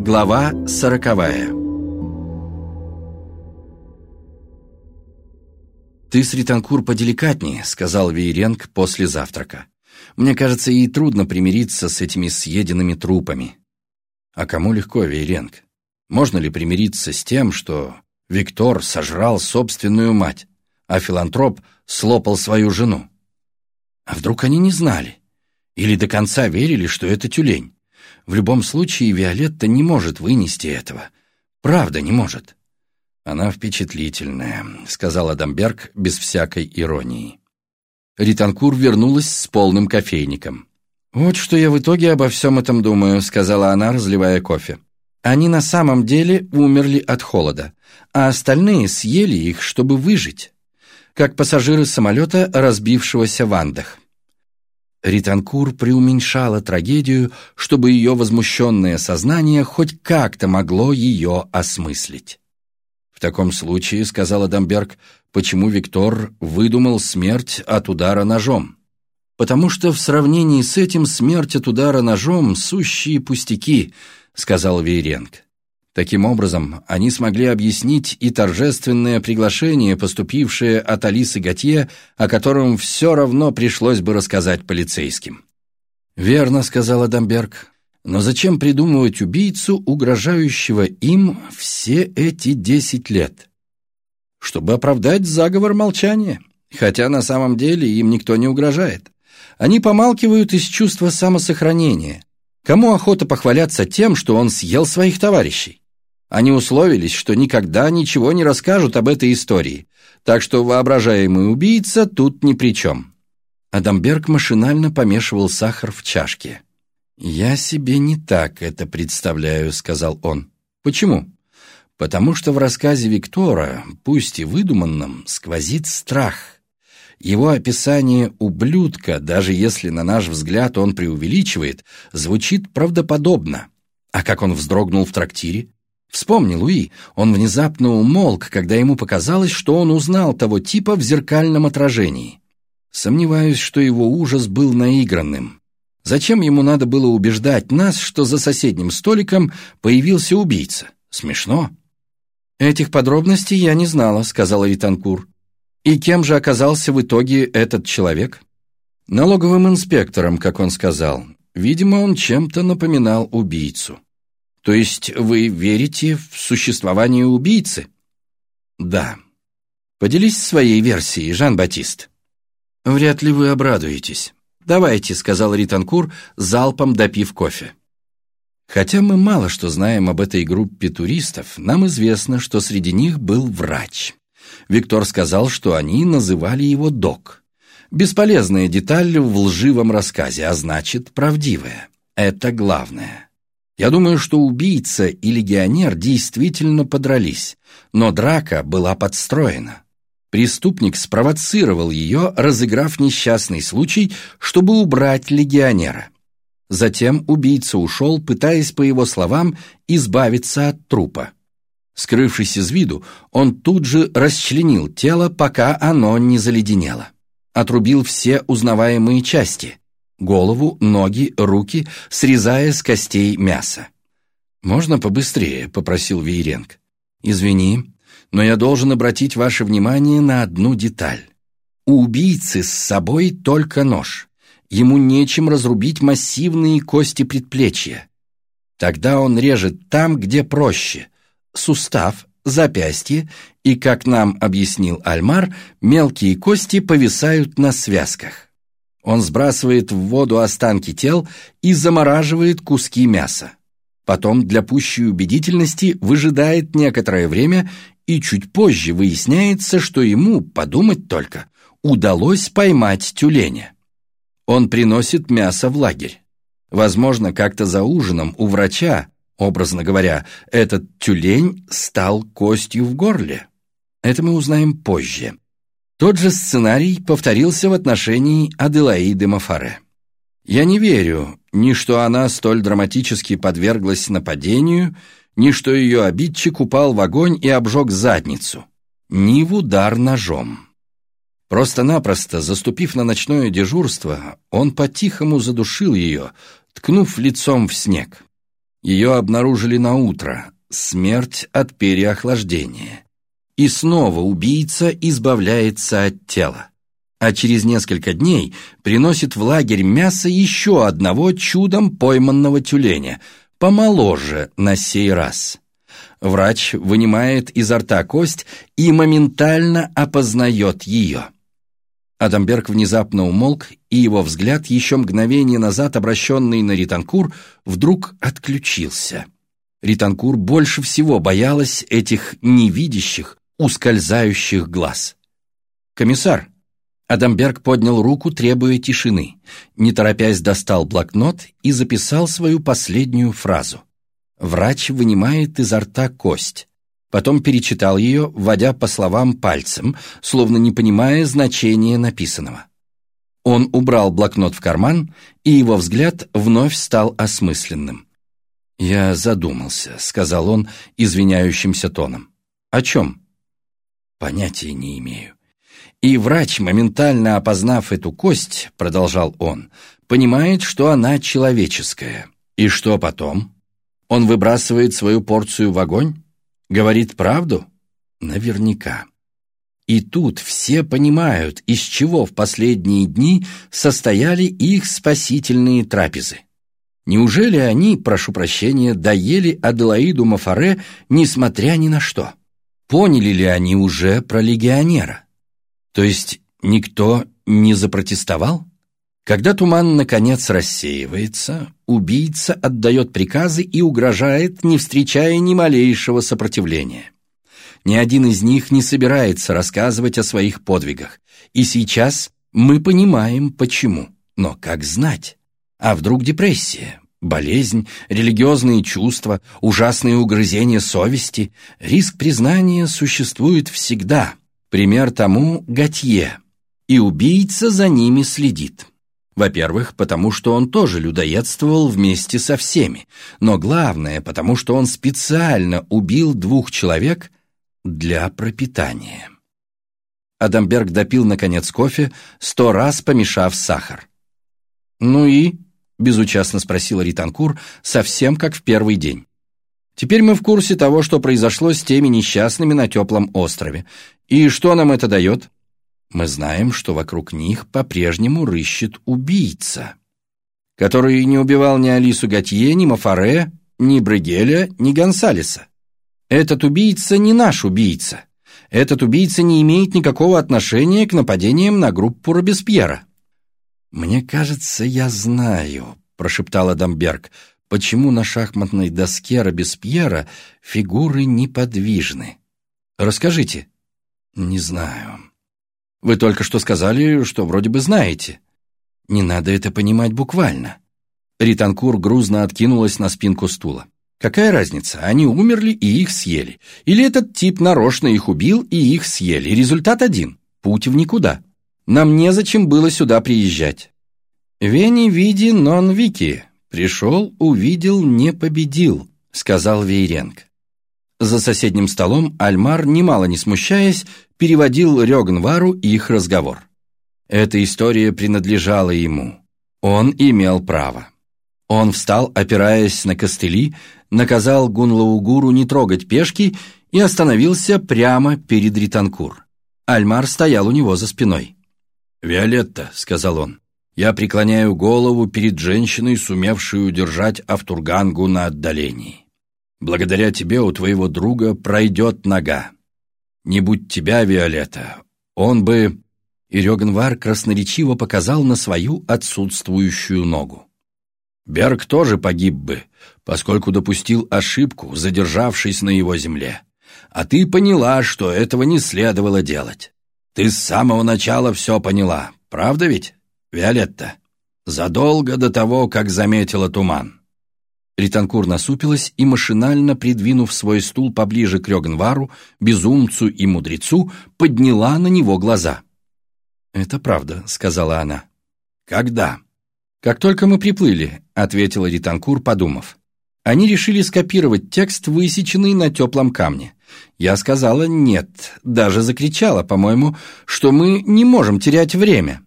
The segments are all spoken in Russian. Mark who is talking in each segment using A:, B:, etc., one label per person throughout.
A: Глава сороковая «Ты с Ританкур поделикатнее», — сказал Вейренг после завтрака. «Мне кажется, ей трудно примириться с этими съеденными трупами». «А кому легко, Вейренг? Можно ли примириться с тем, что Виктор сожрал собственную мать, а филантроп слопал свою жену? А вдруг они не знали? Или до конца верили, что это тюлень? В любом случае, Виолетта не может вынести этого. Правда, не может. «Она впечатлительная», — сказал Адамберг без всякой иронии. Ританкур вернулась с полным кофейником. «Вот что я в итоге обо всем этом думаю», — сказала она, разливая кофе. «Они на самом деле умерли от холода, а остальные съели их, чтобы выжить, как пассажиры самолета, разбившегося в Андах». Ританкур преуменьшала трагедию, чтобы ее возмущенное сознание хоть как-то могло ее осмыслить. «В таком случае, — сказал Адамберг, — почему Виктор выдумал смерть от удара ножом?» «Потому что в сравнении с этим смерть от удара ножом — сущие пустяки», — сказал Вейренг. Таким образом, они смогли объяснить и торжественное приглашение, поступившее от Алисы Готье, о котором все равно пришлось бы рассказать полицейским. «Верно», — сказал Адамберг. Но зачем придумывать убийцу, угрожающего им все эти десять лет? Чтобы оправдать заговор молчания, хотя на самом деле им никто не угрожает. Они помалкивают из чувства самосохранения. Кому охота похваляться тем, что он съел своих товарищей? Они условились, что никогда ничего не расскажут об этой истории, так что воображаемый убийца тут ни при чем. Адамберг машинально помешивал сахар в чашке. «Я себе не так это представляю», — сказал он. «Почему?» «Потому что в рассказе Виктора, пусть и выдуманном, сквозит страх. Его описание ублюдка, даже если на наш взгляд он преувеличивает, звучит правдоподобно. А как он вздрогнул в трактире? Вспомни, Луи, он внезапно умолк, когда ему показалось, что он узнал того типа в зеркальном отражении. Сомневаюсь, что его ужас был наигранным. Зачем ему надо было убеждать нас, что за соседним столиком появился убийца? Смешно. «Этих подробностей я не знала», — сказала Витанкур. «И кем же оказался в итоге этот человек?» «Налоговым инспектором, как он сказал. Видимо, он чем-то напоминал убийцу». «То есть вы верите в существование убийцы?» «Да». «Поделись своей версией, Жан-Батист». «Вряд ли вы обрадуетесь». «Давайте», — сказал Ританкур, залпом допив кофе. Хотя мы мало что знаем об этой группе туристов, нам известно, что среди них был врач. Виктор сказал, что они называли его док. Бесполезная деталь в лживом рассказе, а значит, правдивая. Это главное. Я думаю, что убийца и легионер действительно подрались, но драка была подстроена. Преступник спровоцировал ее, разыграв несчастный случай, чтобы убрать легионера. Затем убийца ушел, пытаясь, по его словам, избавиться от трупа. Скрывшись из виду, он тут же расчленил тело, пока оно не заледенело. Отрубил все узнаваемые части – голову, ноги, руки, срезая с костей мясо. «Можно побыстрее?» – попросил Вейренг. «Извини, но я должен обратить ваше внимание на одну деталь. У убийцы с собой только нож. Ему нечем разрубить массивные кости предплечья. Тогда он режет там, где проще. Сустав, запястье и, как нам объяснил Альмар, мелкие кости повисают на связках. Он сбрасывает в воду останки тел и замораживает куски мяса. Потом для пущей убедительности выжидает некоторое время и чуть позже выясняется, что ему, подумать только, удалось поймать тюленя. Он приносит мясо в лагерь. Возможно, как-то за ужином у врача, образно говоря, этот тюлень стал костью в горле. Это мы узнаем позже. Тот же сценарий повторился в отношении Аделаиды Мафаре. Я не верю ни что она столь драматически подверглась нападению, ни что ее обидчик упал в огонь и обжег задницу, ни в удар ножом. Просто-напросто, заступив на ночное дежурство, он по-тихому задушил ее, ткнув лицом в снег. Ее обнаружили на утро. Смерть от переохлаждения. И снова убийца избавляется от тела. А через несколько дней приносит в лагерь мясо еще одного чудом пойманного тюленя, помоложе на сей раз. Врач вынимает изо рта кость и моментально опознает ее. Адамберг внезапно умолк, и его взгляд, еще мгновение назад обращенный на Ританкур, вдруг отключился. Ританкур больше всего боялась этих невидящих, ускользающих глаз. «Комиссар!» Адамберг поднял руку, требуя тишины. Не торопясь, достал блокнот и записал свою последнюю фразу. Врач вынимает изо рта кость. Потом перечитал ее, вводя по словам пальцем, словно не понимая значения написанного. Он убрал блокнот в карман, и его взгляд вновь стал осмысленным. «Я задумался», — сказал он извиняющимся тоном. «О чем?» «Понятия не имею». И врач, моментально опознав эту кость, продолжал он, понимает, что она человеческая. И что потом? Он выбрасывает свою порцию в огонь? Говорит правду? Наверняка. И тут все понимают, из чего в последние дни состояли их спасительные трапезы. Неужели они, прошу прощения, доели Аделаиду Мафаре, несмотря ни на что? Поняли ли они уже про легионера? То есть никто не запротестовал? Когда туман наконец рассеивается, убийца отдает приказы и угрожает, не встречая ни малейшего сопротивления. Ни один из них не собирается рассказывать о своих подвигах. И сейчас мы понимаем, почему. Но как знать? А вдруг депрессия, болезнь, религиозные чувства, ужасные угрызения совести? Риск признания существует всегда. Пример тому – Готье. И убийца за ними следит. Во-первых, потому что он тоже людоедствовал вместе со всеми, но главное, потому что он специально убил двух человек для пропитания. Адамберг допил, наконец, кофе, сто раз помешав сахар. «Ну и?» – безучастно спросил Ританкур, совсем как в первый день. «Теперь мы в курсе того, что произошло с теми несчастными на теплом острове. И что нам это дает?» мы знаем, что вокруг них по-прежнему рыщет убийца, который не убивал ни Алису Готье, ни Мафаре, ни Брегеля, ни Гонсалеса. Этот убийца не наш убийца. Этот убийца не имеет никакого отношения к нападениям на группу Робеспьера. «Мне кажется, я знаю», — прошептал Адамберг, «почему на шахматной доске Робеспьера фигуры неподвижны. Расскажите». «Не знаю». Вы только что сказали, что вроде бы знаете. Не надо это понимать буквально. Ританкур грузно откинулась на спинку стула. Какая разница, они умерли и их съели. Или этот тип нарочно их убил и их съели. Результат один. Путь в никуда. Нам незачем было сюда приезжать. «Вени види нон вики». «Пришел, увидел, не победил», — сказал Вейренг. За соседним столом Альмар, немало не смущаясь, переводил Рёгнвару их разговор. Эта история принадлежала ему. Он имел право. Он встал, опираясь на костыли, наказал Гунлаугуру не трогать пешки и остановился прямо перед Ританкур. Альмар стоял у него за спиной. «Виолетта», — сказал он, — «я преклоняю голову перед женщиной, сумевшей удержать Автургангу на отдалении. Благодаря тебе у твоего друга пройдет нога. Не будь тебя, Виолетта, он бы...» И Рёганвар красноречиво показал на свою отсутствующую ногу. Берг тоже погиб бы, поскольку допустил ошибку, задержавшись на его земле. А ты поняла, что этого не следовало делать. Ты с самого начала все поняла, правда ведь, Виолетта? Задолго до того, как заметила туман. Ританкур насупилась и, машинально придвинув свой стул поближе к Рёгнвару, безумцу и мудрецу, подняла на него глаза. «Это правда», — сказала она. «Когда?» «Как только мы приплыли», — ответила Ританкур, подумав. Они решили скопировать текст, высеченный на теплом камне. Я сказала «нет», даже закричала, по-моему, что мы не можем терять время.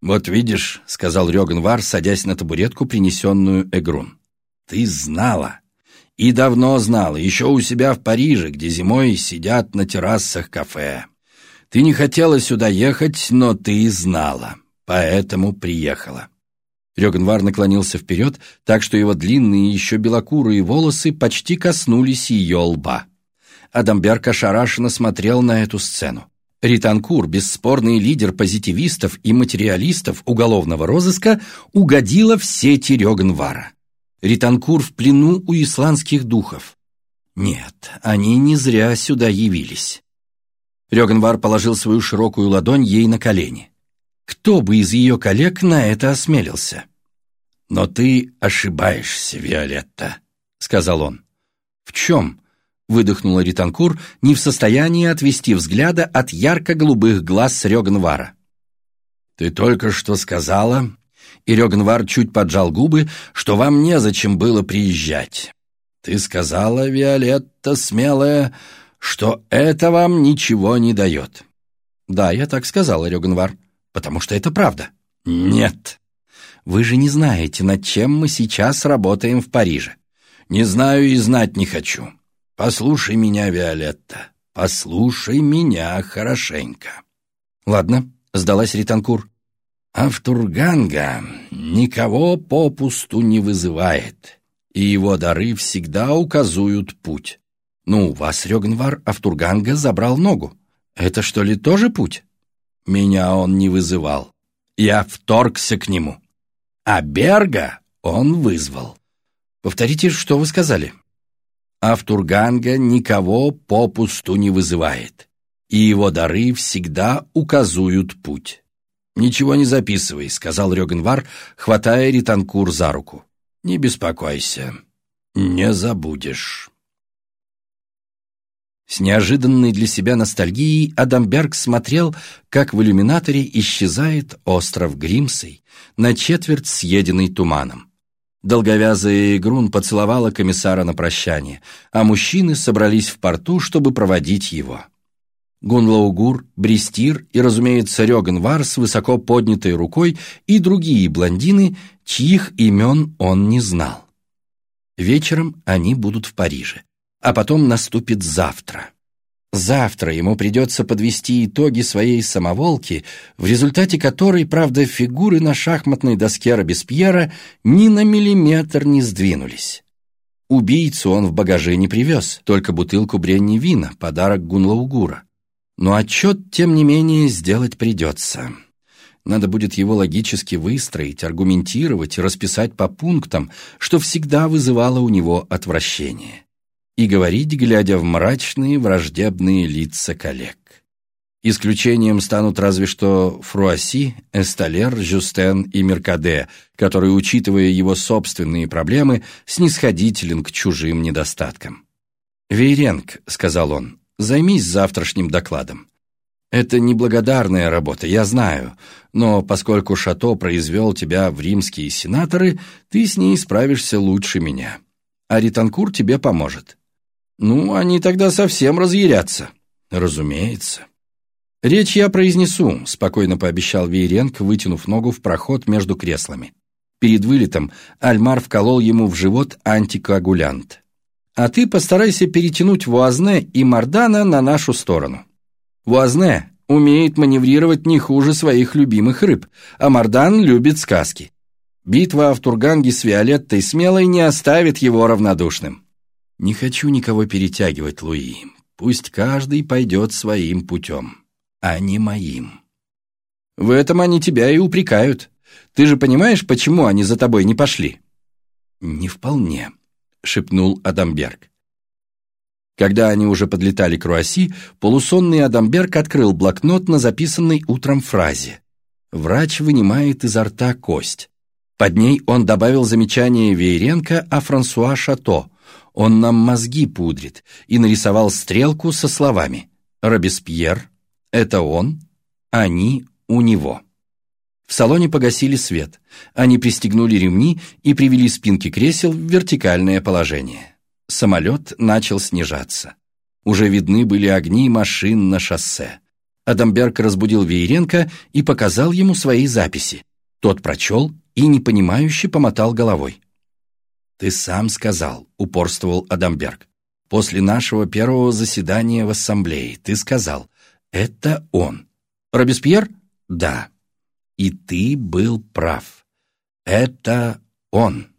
A: «Вот видишь», — сказал Рёгнвар, садясь на табуретку, принесенную Эгрун. Ты знала. И давно знала, еще у себя в Париже, где зимой сидят на террасах кафе. Ты не хотела сюда ехать, но ты знала, поэтому приехала. Рёгенвар наклонился вперед, так что его длинные еще белокурые волосы почти коснулись ее лба. Адамберг ошарашенно смотрел на эту сцену. Ританкур, бесспорный лидер позитивистов и материалистов уголовного розыска, угодила в сети Рёгенвара. Ританкур в плену у исландских духов. Нет, они не зря сюда явились. Рёгенвар положил свою широкую ладонь ей на колени. Кто бы из ее коллег на это осмелился? «Но ты ошибаешься, Виолетта», — сказал он. «В чем?» — выдохнула Ританкур, не в состоянии отвести взгляда от ярко-голубых глаз Рёгенвара. «Ты только что сказала, и Рёгенвар чуть поджал губы, что вам незачем было приезжать. Ты сказала, Виолетта, смелая, что это вам ничего не дает». «Да, я так сказала, Рёгенвар, потому что это правда». «Нет». «Вы же не знаете, над чем мы сейчас работаем в Париже». «Не знаю и знать не хочу. Послушай меня, Виолетта, послушай меня хорошенько». «Ладно», — сдалась Ританкур. «А в Турганга никого попусту не вызывает, и его дары всегда указуют путь. Ну, у вас, Рёгнвар, Автурганга забрал ногу. Это что ли тоже путь?» «Меня он не вызывал. Я вторгся к нему. А Берга он вызвал». «Повторите, что вы сказали?» Автурганга никого попусту не вызывает, и его дары всегда указуют путь. «Ничего не записывай», — сказал Рёгенвар, хватая Ританкур за руку. «Не беспокойся, не забудешь». С неожиданной для себя ностальгией Адамберг смотрел, как в иллюминаторе исчезает остров Гримсей, на четверть съеденный туманом. Долговязая Игрун поцеловала комиссара на прощание, а мужчины собрались в порту, чтобы проводить его. Гунлаугур, Брестир и, разумеется, Рёган с высоко поднятой рукой и другие блондины, чьих имен он не знал. Вечером они будут в Париже, а потом наступит завтра. Завтра ему придется подвести итоги своей самоволки, в результате которой, правда, фигуры на шахматной доске Робеспьера ни на миллиметр не сдвинулись. Убийцу он в багаже не привез, только бутылку бренни вина, подарок Гунлаугура. Но отчет, тем не менее, сделать придется. Надо будет его логически выстроить, аргументировать расписать по пунктам, что всегда вызывало у него отвращение и говорить, глядя в мрачные враждебные лица коллег. Исключением станут разве что Фруасси, Эсталер, Жюстен и Меркаде, который, учитывая его собственные проблемы, снисходителен к чужим недостаткам. «Вейренг», — сказал он, — «займись завтрашним докладом. Это неблагодарная работа, я знаю, но поскольку Шато произвел тебя в римские сенаторы, ты с ней справишься лучше меня. А Ританкур тебе поможет. Ну, они тогда совсем разъярятся. Разумеется. Речь я произнесу, спокойно пообещал Вейренко, вытянув ногу в проход между креслами. Перед вылетом Альмар вколол ему в живот антикоагулянт. А ты постарайся перетянуть Вуазне и Мардана на нашу сторону. Вуазне умеет маневрировать не хуже своих любимых рыб, а Мардан любит сказки. Битва в Турганге с Виолеттой Смелой не оставит его равнодушным. Не хочу никого перетягивать, Луи. Пусть каждый пойдет своим путем, а не моим. В этом они тебя и упрекают. Ты же понимаешь, почему они за тобой не пошли? Не вполне, шепнул Адамберг. Когда они уже подлетали к Руаси, полусонный Адамберг открыл блокнот на записанной утром фразе. Врач вынимает изо рта кость. Под ней он добавил замечание Вейренко о Франсуа Шато, он нам мозги пудрит, и нарисовал стрелку со словами «Робеспьер, это он, они у него». В салоне погасили свет, они пристегнули ремни и привели спинки кресел в вертикальное положение. Самолет начал снижаться. Уже видны были огни машин на шоссе. Адамберг разбудил Вееренко и показал ему свои записи. Тот прочел и непонимающе помотал головой. «Ты сам сказал», — упорствовал Адамберг. «После нашего первого заседания в ассамблее ты сказал, это он». «Робеспьер?» «Да». «И ты был прав. Это он».